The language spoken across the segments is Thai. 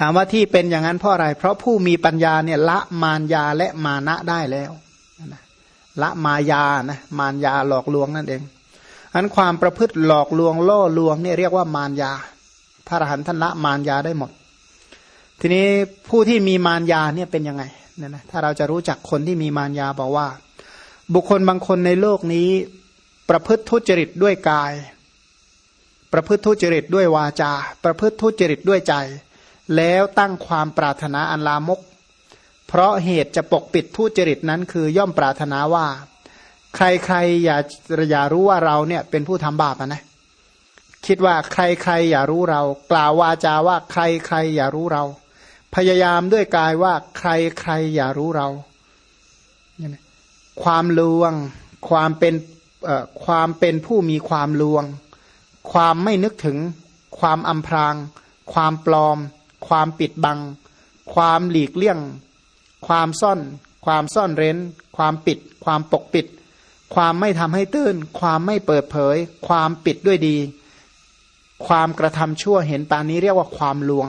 ถามว่าที่เป็นอย่างนั้นเพราะอะไร เพราะผู้มีปัญญาเนี่ยละมารยาและมานะได้แล้วละมายานะมารยาหลอกลวงนั่นเองอันความประพฤติหลอกลวงล่อลวงเนี่ยเรียกว่ามารยา พระอรหันต์ท่านละมารยาได้หมด ทีนี้ผู้ที่มีมารยาเนี่ยเป็นยังไงเนี่ยนะถ้าเราจะรู้จักคนที่มีมารยาบอกว่า บุคคลบางคนในโลกนี้ประพฤติทุจริตด้วยกาย ประพฤติทุจริตด้วยวาจา ประพฤติทุจริตด้วยใจ แล้วตั้งความปรารถนาอันลามก เพราะเหตุจะปกปิดทุจริตนั้นคือย่อมปรารถนาว่า ใครๆอย่าอย่ารู้ว่าเราเนี่ยเป็นผู้ทำบาปนะ คิดว่าใครๆอย่ารู้เรา กล่าววาจาว่าใครๆอย่ารู้เรา พยายามด้วยกายว่าใครๆอย่ารู้เราความลวง ความเป็นความเป็นผู้มีความลวง ความไม่นึกถึง ความอำพราง ความปลอม ความปิดบัง ความหลีกเลี่ยง ความซ่อน ความซ่อนเร้น ความปิด ความปกปิด ความไม่ทำให้ตื้น ความไม่เปิดเผย ความปิดด้วยดี ความกระทำชั่วเห็นปานนี้เรียกว่าความลวง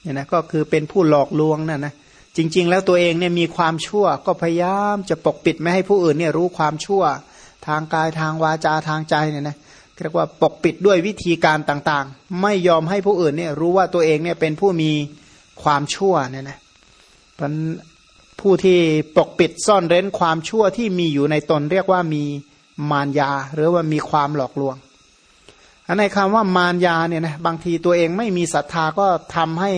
เนี่ยนะก็คือเป็นผู้หลอกลวงนั่นนะจริง ๆ แล้วตัวเองเนี่ยมีความชั่ว ก็พยายามจะปกปิดไม่ให้ผู้อื่นเนี่ยรู้ความชั่ว ทางกายทางวาจาทางใจเนี่ยนะ เรียกว่าปกปิดด้วยวิธีการต่างๆ ไม่ยอมให้ผู้อื่นเนี่ยรู้ว่าตัวเองเนี่ยเป็นผู้มีความชั่วเนี่ยนะเป็นผู้ที่ปกปิดซ่อนเร้นความชั่วที่มีอยู่ในตนเรียกว่ามีมารยา หรือว่ามีความหลอกลวงอันในคำว่ามารยาเนี่ยนะบางทีตัวเองไม่มีศรัทธาก็ทำให้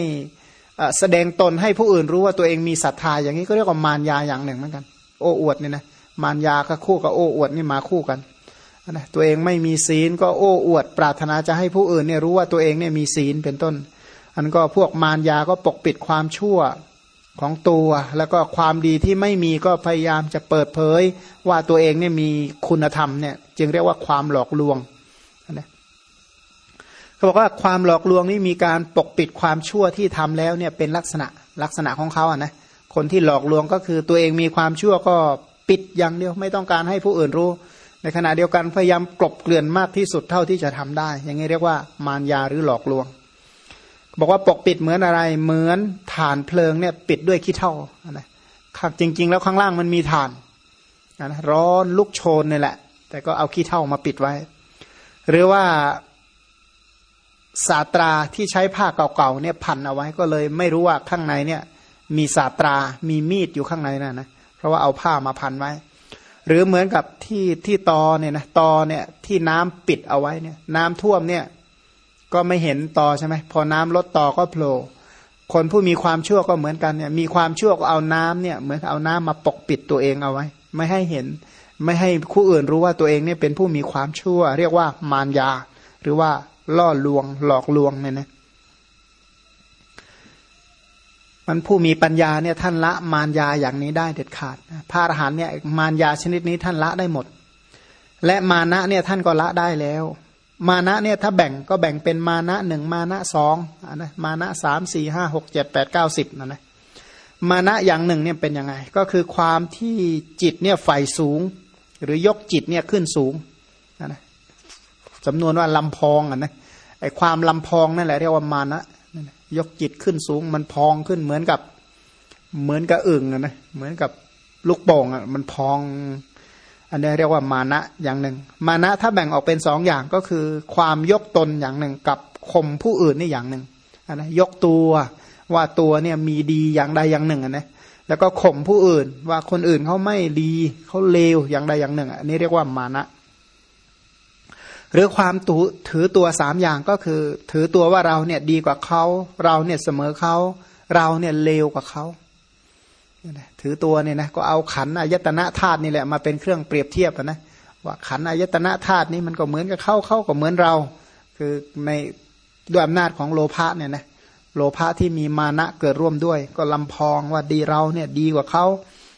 แสดงตนให้ผู้อื่นรู้ว่าตัวเองมีศรัทธาอย่างนี้ก็เรียกว่ามารยาอย่างหนึ่งเหมือนกัน โอ้อวดเนี่ยนะมารยาก็คู่กับโอ้อวดนี่มาคู่กัน นะตัวเองไม่มีศีลก็โอ้อวด ปรารถนาจะให้ผู้อื่นเนี่ยรู้ว่าตัวเองเนี่ยมีศีลเป็นต้น อันก็พวกมารยาก็ปกปิดความชั่วของตัว แล้วก็ความดีที่ไม่มีก็พยายามจะเปิดเผย ว่าตัวเองเนี่ยมีคุณธรรมเนี่ยจึงเรียกว่าความหลอกลวงนะเขาบอกว่าความหลอกลวงนี่มีการปกปิดความชั่วที่ทำแล้วเนี่ยเป็นลักษณะลักษณะของเขาอะนะคนที่หลอกลวงก็คือตัวเองมีความชั่วก็ปิดอย่างเดียวไม่ต้องการให้ผู้อื่นรู้ ในขณะเดียวกันพยายามกลบเกลื่อนมากที่สุดเท่าที่จะทำได้ อย่างนี้เรียกว่ามารยาหรือหลอกลวง บอกว่าปกปิดเหมือนอะไร เหมือนฐานเพลิงเนี่ยปิดด้วยขี้เท่านะจริง ๆ แล้วข้างล่างมันมีฐานนะร้อนลุกโชนนี่แหละ แต่ก็เอาขี้เท่ามาปิดไว้ หรือว่าสาตราที่ใช้ผ้าเก่าๆเนี่ยพันเอาไว้ก็เลย ไม่รู้ว่าข้างในเนี่ย มีสาตรา มีมีดอยู่ข้างในนั่นนะ เพราะว่าเอาผ้ามาพันไว้ หรือเหมือนกับที่ที่ตอเนี่ยนะตอเนี่ยที่น้ำปิดเอาไว้เนี่ย น้ำท่วมเนี่ย ก็ไม่เห็นตอใช่ไหมพอน้ำลดตอก็โผล่คนผู้มีความชั่วก็เหมือนกันเนี่ยมีความชั่วก็เอาน้ำเนี่ย เหมือนเอาน้ำมาปกปิดตัวเองเอาไว้ ไม่ให้เห็น ไม่ให้ผู้อื่นรู้ว่าตัวเองเนี่ยเป็นผู้มีความชั่ว เรียกว่ามารยา หรือว่าล่อลวงหลอกลวงเนี่ยนะ มันผู้มีปัญญาเนี่ยท่านละมารยาอย่างนี้ได้เด็ดขาดพระอรหันเนี่ยมารยาชนิดนี้ท่านละได้หมด และมานะเนี่ยท่านก็ละได้แล้ว มานะเนี่ยถ้าแบ่งก็แบ่งเป็นมานะหนึ่งมานะสองนะมานะสามสี่ห้าหกเจ็ดแปดเก้าสิบนะนะมานะอย่างหนึ่งเนี่ยเป็นยังไง ก็คือความที่จิตเนี่ยไฟสูง หรือยกจิตเนี่ยขึ้นสูงนะจำนวนว่าลำพองอะนะไอความลำพองนั่นแหละเรียกว่ามานะ ยกจิตขึ้นสูง มันพองขึ้นเหมือนกับ เหมือนกับอึ่งอะนะเหมือนกับลูกโป่งอะมันพอง อันนี้เรียกว่ามานะอย่างหนึ่ง มานะถ้าแบ่งออกเป็นสองอย่างก็คือ ความยกตนอย่างหนึ่งกับข่มผู้อื่นนี่อย่างหนึ่งอันนะยกตัวว่าตัวเนี่ยมีดีอย่างใดอย่างหนึ่งอันนะแล้วก็ข่มผู้อื่นว่าคนอื่นเขาไม่ดีเขาเลวอย่างใดอย่างหนึ่งอันนี้เรียกว่ามานะ หรือความถือตัวสามอย่างก็คือ ถือตัวว่าเราเนี่ยดีกว่าเขา เราเนี่ยเสมอเขา เราเนี่ยเลวกว่าเขาถือตัวเนี่ยนะก็เอาขันอายตนะธาตุนี่แหละมาเป็นเครื่องเปรียบเทียบนะว่าขันอายตนะธาตุนี้มันก็เหมือนกับเขาเขาก็เหมือนเรา คือในด้วยอำนาจของโลภะเนี่ยนะโลภะที่มีมานะเกิดร่วมด้วย ก็ลำพองว่าดีเราเนี่ยดีกว่าเขา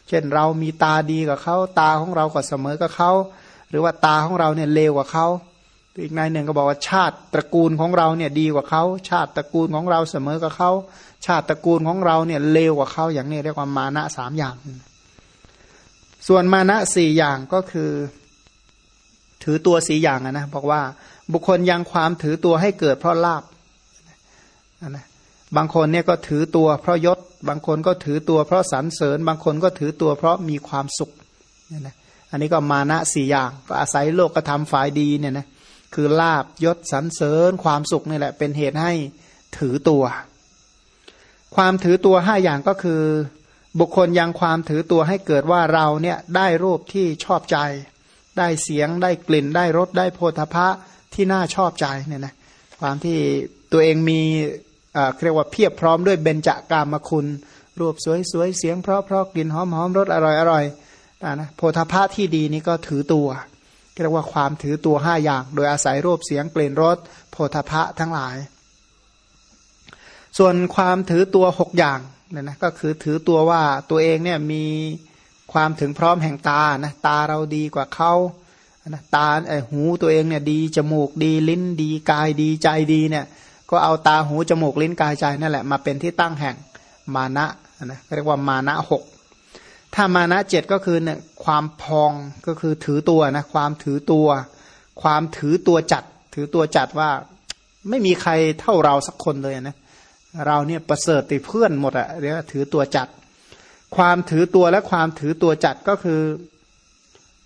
เช่นเรามีตาดีกว่าเขาตาของเราก็เสมอกับเขาหรือว่าตาของเราเนี่ยเลวกว่าเขา อีกนายหนึ่งก็บอกว่าชาติตระกูลของเราเนี่ยดีกว่าเขาชาติตระกูลของเราเสมอกับเขาชาติตระกูลของเราเนี่ยเลวกว่าเขาอย่างนี้เรียกว่ามานะสามอย่าง ส่วนมานะสี่อย่างก็คือ ถือตัวสีอย่างนะบอกว่าบุคคลยังความถือตัวให้เกิดเพราะลาบนะบางคนเนี่ยก็ถือตัวเพราะยศ บางคนก็ถือตัวเพราะสรรเสริญ บางคนก็ถือตัวเพราะมีความสุขเนี่ยนะอันนี้ก็มานะสี่อย่างก็อาศัยโลกกระทำฝ่ายดีเนี่ยนะ คือลาบยศสรรเสริญความสุขนี่แหละ เป็นเหตุให้ถือตัว ความถือตัวห้าอย่างก็คือ บุคคลยังความถือตัวให้เกิดว่าเราเนี่ยได้รูปที่ชอบใจ ได้เสียงได้กลิ่นได้รสได้โพธพะที่น่าชอบใจเนี่ยนะความที่ตัวเองมีเรียกว่าเพียบพร้อมด้วยเบญจากามคุณ รูปสวยๆเสียงเพราะเพราะกลิ่นหอมหอมรสอร่อยอร่อยนะโพธพะที่ดีนี้ก็ถือตัว เรียกว่าความถือตัวห้าอย่าง โดยอาศัยรูปเสียงกลิ่นรสโพธพะทั้งหลาย ส่วนความถือตัวหกอย่างเนี่ยนะก็คือถือตัวว่าตัวเองเนี่ยมีความถึงพร้อมแห่งตานะตาเราดีกว่าเขานะตาไอหูตัวเองเนี่ยดีจมูกดีลิ้นดีกายดีใจดีเนี่ยก็เอาตาหูจมูกลิ้นกายใจนั่นแหละมาเป็นที่ตั้งแห่งมานะนะเรียกว่ามานะหก ถ้ามานะเจ็ดก็คือเนี่ยความพองก็คือถือตัวนะความถือตัว ความถือตัวจัด ถือตัวจัดว่าไม่มีใครเท่าเราสักคนเลยนะเราเนี่ยประเสริฐติเพื่อนหมดอะเรียกว่าถือตัวจัด ความถือตัวและความถือตัวจัดก็คือ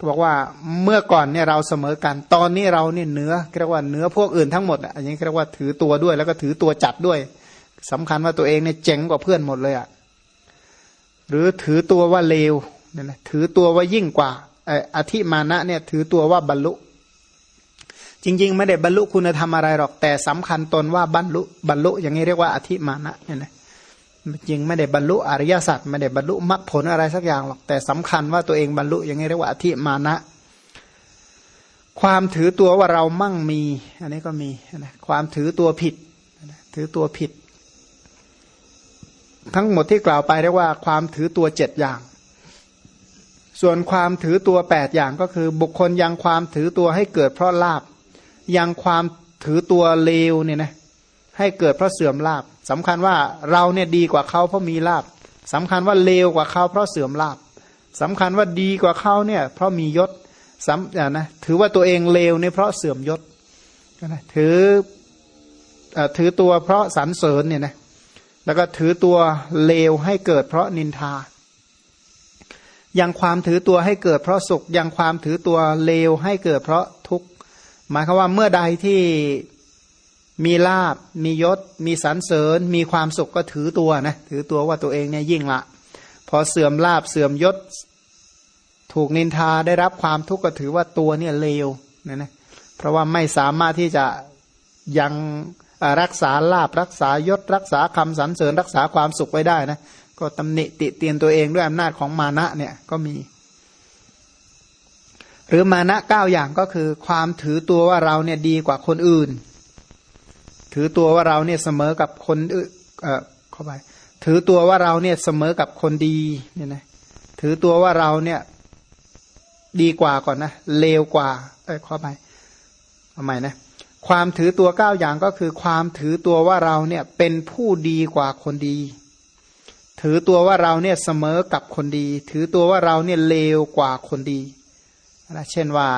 บอกว่าเมื่อก่อนเนี่ยเราเสมอกัน ตอนนี้เราเนี่ยเนื้อเรียกว่าเนื้อพวกอื่นทั้งหมดอะอย่างนี้เรียกว่าถือตัวด้วย แล้วก็ถือตัวจัดด้วยสำคัญว่าตัวเองเนี่ยเจ๋งกว่าเพื่อนหมดเลยอะ หรือถือตัวว่าเลวเนี่ยนะถือตัวว่ายิ่งกว่าอธิมานะเนี่ยถือตัวว่าบรรลุ จริง ๆ ไม่ได้บรรลุคุณธรรมอะไรหรอกแต่สำคัญตนว่าบรรลุบรรลุอย่างนี้เรียกว่าอธิมานะเนี่ยนะจริงไม่ได้บรรลุอริยสัจไม่ได้บรรลุมรรคผลอะไรสักอย่างหรอกแต่สำคัญว่าตัวเองบรรลุอย่างนี้เรียกว่าอธิมานะ ความถือตัวว่าเรามั่งมี อันนี้ก็มีนะความถือตัวผิดถือตัวผิด ทั้งหมดที่กล่าวไปเรียกว่าความถือตัวเจ็ดอย่าง ส่วนความถือตัวแปดอย่างก็คือ บุคคลยังความถือตัวให้เกิดเพราะลาบยังความถือตัวเลวเนี่ยนะให้เกิดเพราะเสื่อมลาบสำคัญว่าเราเนี่ยดีกว่าเขาเพราะมีลาบสำคัญว่าเลวกว่าเขาเพราะเสื่อมลาบสำคัญว่าดีกว่าเขาเนี่ยเพราะมียศสำนะถือว่าตัวเองเลวเนี่ยเพราะเสื่อมยศถือถือตัวเพราะสรรเสริญเนี่ยนะ แล้วก็ถือตัวเลวให้เกิดเพราะนินทายังความถือตัวให้เกิดเพราะสุขยังความถือตัวเลวให้เกิดเพราะทุกข์ หมายความว่าเมื่อใดที่มีลาบ มียศ มีสรรเสริญ มีความสุขก็ถือตัวนะ ถือตัวว่าตัวเองเนี่ยยิ่งละ พอเสื่อมลาบ เสื่อมยศ ถูกนินทา ได้รับความทุกข์ก็ถือว่าตัวเนี่ยเลวนะนะ เพราะว่าไม่สามารถที่จะยัง รักษาลาบรักษายศรักษาคำสรรเสริญรักษาความสุขไว้ได้นะก็ตำหนิติเตียนตัวเองด้วยอำนาจของมานะเนี่ยก็มี หรือมานะเก้าอย่างก็คือ ความถือตัวว่าเราเนี่ยดีกว่าคนอื่น ถือตัวว่าเราเนี่ยเสมอกับคนเออเข้าไปถือตัวว่าเราเนี่ยเสมอกับคนดีเนี่ยนะถือตัวว่าเราเนี่ยดีกว่าก่อนนะเลวกว่าเอ้ยเข้าไปเอาใหม่นะ ความถือตัวเก้าอย่างก็คือ ความถือตัวว่าเราเนี่ยเป็นผู้ดีกว่าคนดี ถือตัวว่าเราเนี่ยเสมอกับคนดี ถือตัวว่าเราเนี่ยเลวกว่าคนดีนะเช่นว่า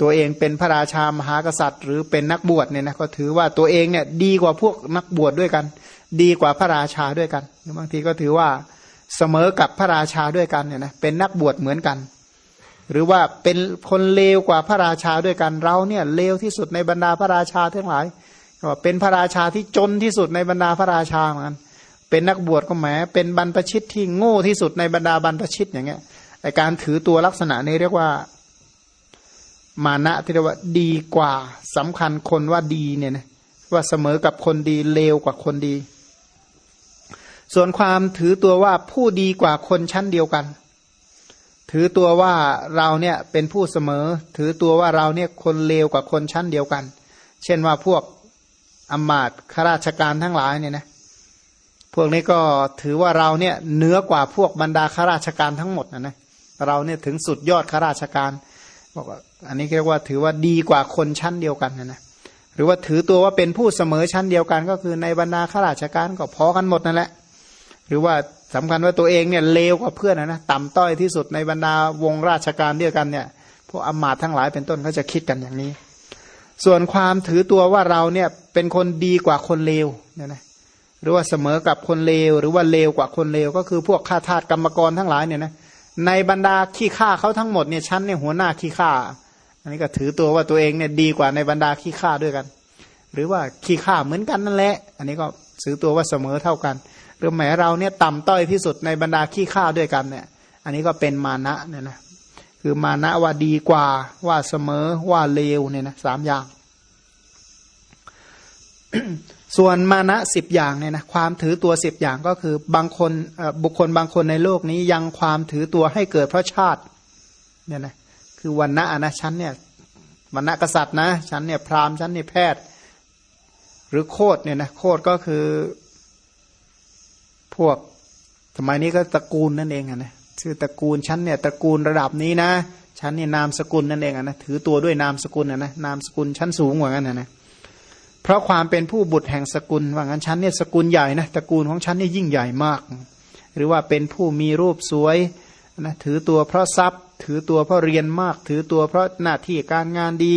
ตัวเองเป็นพระราชามหากษัตริย์ หรือเป็นนักบวชเนี่ยนะก็ถือว่าตัวเองเนี่ยดีกว่าพวกนักบวชดด้วยกัน ดีกว่าพระราชาด้วยกันบางทีก็ถือว่าเสมอกับพระราชาด้วยกันเนี่ยนะเป็นนักบวชเหมือนกัน หรือว่าเป็นคนเลวกว่าพระราชาด้วยกันเราเนี่ยเลวที่สุดในบรรดาพระราชาทั้งหลายก็เป็นพระราชาที่จนที่สุดในบรรดาพระราชาเหมือนกันเป็นนักบวชก็แหมเป็นบรรพชิตที่โง่ที่สุดในบรรดาบรรพชิตอย่างเงี้ยไอการถือตัวลักษณะนี้เรียกว่ามานะที่เรียกว่าดีกว่าสำคัญคนว่าดีเนี่ยนะว่าเสมอกับคนดีเลวกว่าคนดี ส่วนความถือตัวว่าผู้ดีกว่าคนชั้นเดียวกัน ถือตัวว่าเราเนี่ยเป็นผู้เสมอ ถือตัวว่าเราเนี่ยคนเลวกว่าคนชั้นเดียวกัน เช่นว่าพวกอมาตข้าราชการทั้งหลายเนี่ยนะพวกนี้ก็ถือว่าเราเนี่ยเหนือกว่าพวกบรรดาข้าราชการทั้งหมดนะนะเราเนี่ยถึงสุดยอดข้าราชการบอกว่าอันนี้เรียกว่าถือว่าดีกว่าคนชั้นเดียวกันนะนะหรือว่าถือตัวว่าเป็นผู้เสมอชั้นเดียวกัน ก็คือในบรรดาข้าราชการก็พอกันหมดนั่นแหละ หรือว่า สำคัญว่าตัวเองเนี่ยเลวกว่าเพื่อนนะนะต่ำต้อยที่สุดในบรรดาวงราชการเดียวกันเนี่ยพวกอมาตทั้งหลายเป็นต้นเขาจะคิดกันอย่างนี้ ส่วนความถือตัวว่าเราเนี่ยเป็นคนดีกว่าคนเลวเนี่ยนะหรือว่าเสมอกับคนเลวหรือว่าเลวกว่าคนเลวก็คือพวกข้าทาสกรรมกรทั้งหลายเนี่ยนะในบรรดาขี้ข้าเขาทั้งหมดเนี่ยชั้นเนี่ยหัวหน้าขี้ข้าอันนี้ก็ถือตัวว่าตัวเองเนี่ยดีกว่าในบรรดาขี้ข้าด้วยกัน หรือว่าขี้ข้าเหมือนกันนั่นแหละ อันนี้ก็ถือตัวว่าเสมอเท่ากัน หรือแม้เราเนี่ยต่ำต้อยที่สุดในบรรดาขี้ข้าด้วยกันเนี่ย อันนี้ก็เป็นมานะเนี่ยนะคือมานะว่าดีกว่าว่าเสมอว่าเลวเนี่ยนะสามอย่าง ส่วนมานะสิบอย่างเนี่ยนะความถือตัวสิบอย่างก็คือบางคนบุคคลบางคนในโลกนี้ยังความถือตัวให้เกิดเพราะชาติเนี่ยนะคือวันณะนะชั้นเนี่ยวันณะกษัตริย์นะชั้นเนี่ยพราหมณ์ชั้นเนี่ยแพทย์ หรือโคดเนี่ยนะโคดก็คือ พวกสมัยนี้ก็ตระกูลนั่นเองนะชื่อตระกูลชั้นเนี่ยตระกูลระดับนี้นะชั้นนี่นามสกุลนั่นเองนะถือตัวด้วยนามสกุลนะนะนามสกุลชั้นสูงกว่านั้นนะนะเพราะความเป็นผู้บุตรแห่งสกุลว่างั้นชั้นเนี่ยสกุลใหญ่นะตระกูลของชั้นนี่ยิ่งใหญ่มาก หรือว่าเป็นผู้มีรูปสวยนะถือตัวเพราะทรัพย์ ถือตัวเพราะเรียนมาก ถือตัวเพราะหน้าที่การงานดี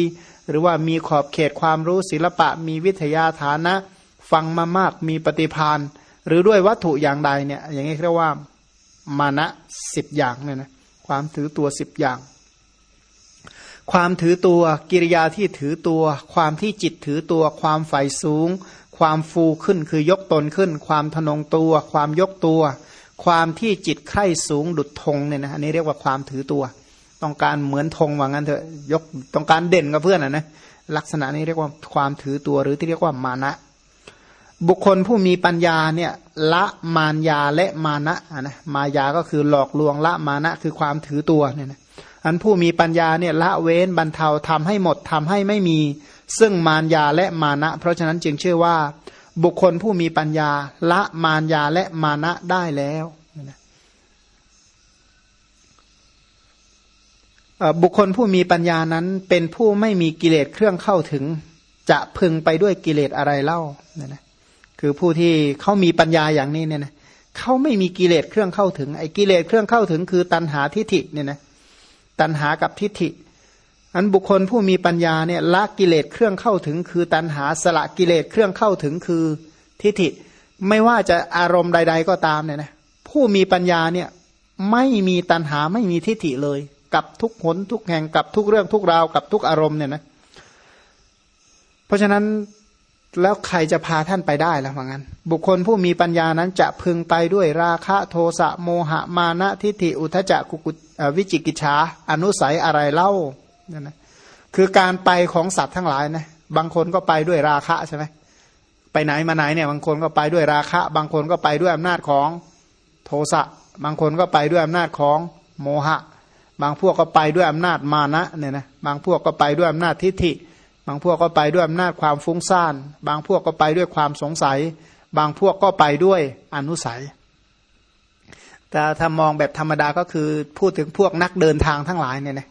หรือว่ามีขอบเขตความรู้ศิลปะ มีวิทยาฐานะ ฟังมามากมีปฏิพาน หรือด้วยวัตถุอย่างใดเนี่ย อย่างนี้เรียกว่ามานะสิบอย่างเนี่ยนะความถือตัวสิบอย่าง ความถือตัวกิริยาที่ถือตัว ความที่จิตถือตัว ความใฝ่สูง ความฟูขึ้นคือยกตนขึ้น ความทนงตัว ความยกตัว ความที่จิตใคร่สูงดุดธงเนี่ยนะอันนี้เรียกว่าความถือตัว ต้องการเหมือนธงว่างั้นเถอะยกต้องการเด่นกับเพื่อนอะนะลักษณะนี้เรียกว่าความถือตัวหรือที่เรียกว่ามานะ บุคคลผู้มีปัญญาเนี่ยละมารยาและมานะนะมายาก็คือหลอกลวงละมานะคือความถือตัวเนี่ยนะอันผู้มีปัญญาเนี่ยละเว้นบรรเทาทำให้หมดทำให้ไม่มีซึ่งมารยาและมานะ เพราะฉะนั้นจึงเชื่อว่า บุคคลผู้มีปัญญาละมารยาและมานะได้แล้วบุคคลผู้มีปัญญานั้นเป็นผู้ไม่มีกิเลสเครื่องเข้าถึง จะพึงไปด้วยกิเลสอะไรเล่าเนี่ยนะ คือผู้ที่เขามีปัญญาอย่างนี้เนี่ยนะเขาไม่มีกิเลสเครื่องเข้าถึงไอ้กิเลสเครื่องเข้าถึง คือตัณหาทิฏฐิเนี่ยนะตัณหากับทิฏฐิ อันบุคคลผู้มีปัญญาเนี่ยละกิเลสเครื่องเข้าถึง คือตัณหาสละกิเลสเครื่องเข้าถึงคือทิฏฐิ ไม่ว่าจะอารมณ์ใด ๆ ก็ตามเนี่ยนะผู้มีปัญญาเนี่ยไม่มีตัณหาไม่มีทิฏฐิเลย กับทุกหนทุกแห่งกับทุกเรื่องทุกราวกับทุกอารมณ์เนี่ยนะเพราะฉะนั้น แล้วใครจะพาท่านไปได้ล่ะว่างั้น บุคคลผู้มีปัญญานั้นจะพึงไปด้วยราคะโทสะโมหะมานะทิฏฐิอุทจักกุกุวิจิกิจฉาอนุสัยอะไรเล่านั่นนะคือการไปของสัตว์ทั้งหลายนะบางคนก็ไปด้วยราคะใช่ไหมไปไหนมาไหนเนี่ยบางคนก็ไปด้วยราคะ บางคนก็ไปด้วยอำนาจของโทสะบางคนก็ไปด้วยอำนาจของโมหะ บางพวกก็ไปด้วยอำนาจมานะเนี่ยนะบางพวกก็ไปด้วยอำนาจทิฏฐิ บางพวกก็ไปด้วยอำนาจความฟุ้งซ่าน บางพวกก็ไปด้วยความสงสัย บางพวกก็ไปด้วยอนุสัย แต่ถ้ามองแบบธรรมดาก็คือพูดถึงพวกนักเดินทางทั้งหลายเนี่ยนะ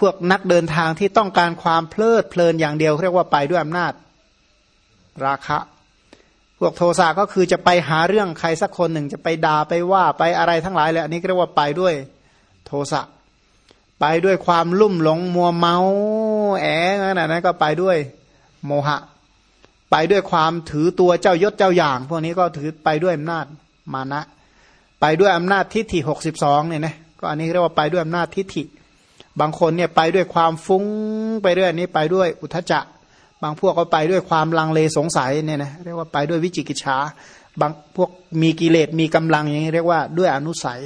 พวกนักเดินทางที่ต้องการความเพลิดเพลินอย่างเดียวเรียกว่าไปด้วยอำนาจราคะ พวกโทสะก็คือจะไปหาเรื่องใครสักคนหนึ่งจะไปด่าไปว่าไปอะไรทั้งหลายเลยอันนี้เรียกว่าไปด้วยโทสะไปด้วยความลุ่มหลงมัวเมา แอบนั่นนั้นก็ไปด้วยโมหะ ไปด้วยความถือตัวเจ้ายศเจ้าอย่าง พวกนี้ก็ถือไปด้วยอำนาจมานะ ไปด้วยอำนาจทิฏฐิหกสิบสองเนี่ยนะก็อันนี้เรียกว่าไปด้วยอำนาจทิฏฐิ บางคนเนี่ยไปด้วยความฟุ้งไปเรื่อยนี้ไปด้วยอุทจจะ บางพวกก็ไปด้วยความลังเลสงสัยเนี่ยนะเรียกว่าไปด้วยวิจิกิจฉาบางพวกมีกิเลสมีกำลังอย่างนี้เรียกว่าด้วยอนุสัย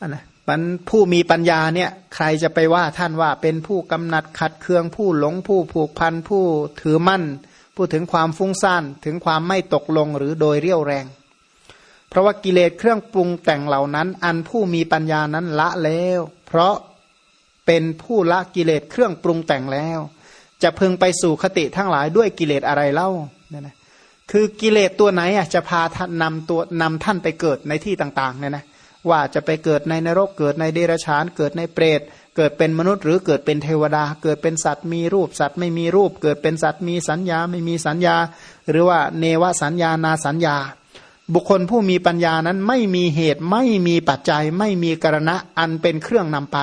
อันนะ มันผู้มีปัญญาเนี่ยใครจะไปว่าท่านว่าเป็นผู้กำหนัดขัดเคืองผู้หลงผู้ผูกพันผู้ถือมั่น พูดถึงความฟุ้งซ่านถึงความไม่ตกลงหรือโดยเรี่ยวแรง เพราะว่ากิเลสเครื่องปรุงแต่งเหล่านั้น อันผู้มีปัญญานั้นละแล้ว เพราะเป็นผู้ละกิเลสเครื่องปรุงแต่งแล้ว จะพึงไปสู่คติทั้งหลายด้วยกิเลสอะไรเล่าเนี่ยนะคือกิเลสตัวไหนอะจะพาท่านนำตัวนำท่านไปเกิดในที่ต่างๆเนี่ยนะ ว่าจะไปเกิดในนรกเกิดในเดรัจฉาน เกิดในเปรตเกิดเป็นมนุษย์หรือเกิดเป็นเทวดา เกิดเป็นสัตว์มีรูปสัตว์ไม่มีรูป เกิดเป็นสัตว์มีสัญญาไม่มีสัญญา หรือว่าเนวสัญญานาสัญญา บุคคลผู้มีปัญญานั้นไม่มีเหตุไม่มีปัจจัย ไม่มีกรณะอันเป็นเครื่องนำไป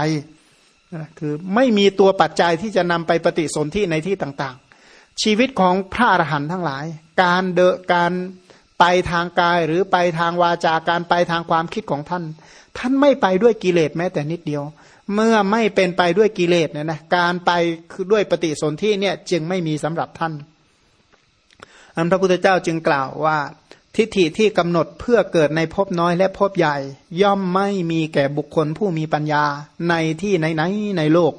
คือไม่มีตัวปัจจัยที่จะนำไปปฏิสนธิในที่ต่างๆ ชีวิตของพระอรหันต์ทั้งหลาย การเดการ ไปทางกายหรือไปทางวาจาการไปทางความคิดของท่าน ท่านไม่ไปด้วยกิเลสแม้แต่นิดเดียว เมื่อไม่เป็นไปด้วยกิเลสเนี่ยนะการไปคือด้วยปฏิสนธิเนี่ยจึงไม่มีสำหรับท่านอันพระพุทธเจ้าจึงกล่าวว่า ทิฏฐิที่กำหนดเพื่อเกิดในภพน้อยและภพใหญ่ ย่อมไม่มีแก่บุคคลผู้มีปัญญาในที่ไหนๆในโลก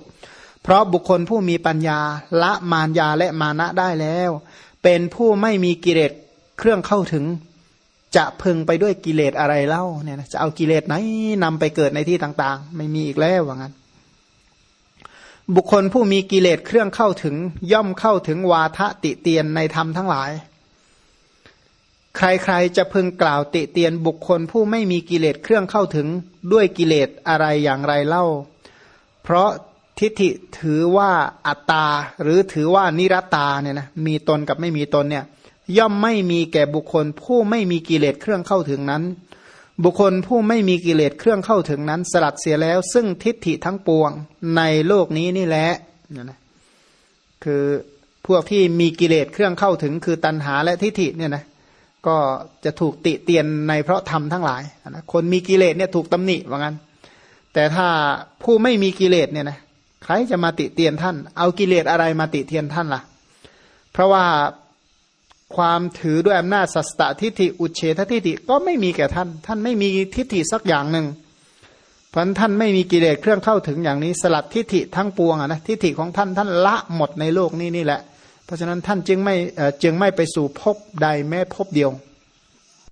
เพราะบุคคลผู้มีปัญญาละมารยาและมานะได้แล้ว เป็นผู้ไม่มีกิเลส เครื่องเข้าถึงจะพึงไปด้วยกิเลสอะไรเล่าเนี่ยนะจะเอากิเลสไหนนำไปเกิดในที่ต่างๆ ไม่มีอีกแล้วว่างั้น บุคคลผู้มีกิเลสเครื่องเข้าถึง ย่อมเข้าถึงวาทะติเตียนในธรรมทั้งหลาย ใครๆจะพึงกล่าวติเตียนบุคคลผู้ไม่มีกิเลสเครื่องเข้าถึงด้วยกิเลสอะไรอย่างไรเล่า เพราะทิฏฐิถือว่าอัตตาหรือถือว่านิรตาเนี่ยนะมีตนกับไม่มีตนเนี่ย ย่อมไม่มีแก่บุคคล ผู้ไม่มีกิเลสเครื่องเข้าถึงนั้น บุคคลผู้ไม่มีกิเลสเครื่องเข้าถึงนั้น สลัดเสียแล้ว ซึ่งทิฏฐิทั้งปวงในโลกนี้นี่แหละนะคือพวกที่มีกิเลสเครื่องเข้าถึง คือตัณหาและทิฏฐิเนี่ยนะก็จะถูกติเตียนในเพราะธรรมทั้งหลายนะคนมีกิเลสเนี่ยถูกตำหนิว่างั้น แต่ถ้าผู้ไม่มีกิเลสเนี่ยนะใครจะมาติเตียนท่าน เอากิเลสอะไรมาติเตียนท่านล่ะ เพราะว่า ความถือด้วยอำนาจสัสตทิฏฐิอุเฉททิฏฐิก็ไม่มีแก่ท่าน ท่านไม่มีทิฏฐิสักอย่างหนึ่งเพราะท่านไม่มีกิเลสเครื่องเข้าถึงอย่างนี้ สลัดทิฏฐิทั้งปวงอะนะทิฏฐิของท่านท่านละหมดในโลกนี้นี่แหละ เพราะฉะนั้นท่านจึงไม่จึงไม่ไปสู่ภพใดแม้ภพเดียว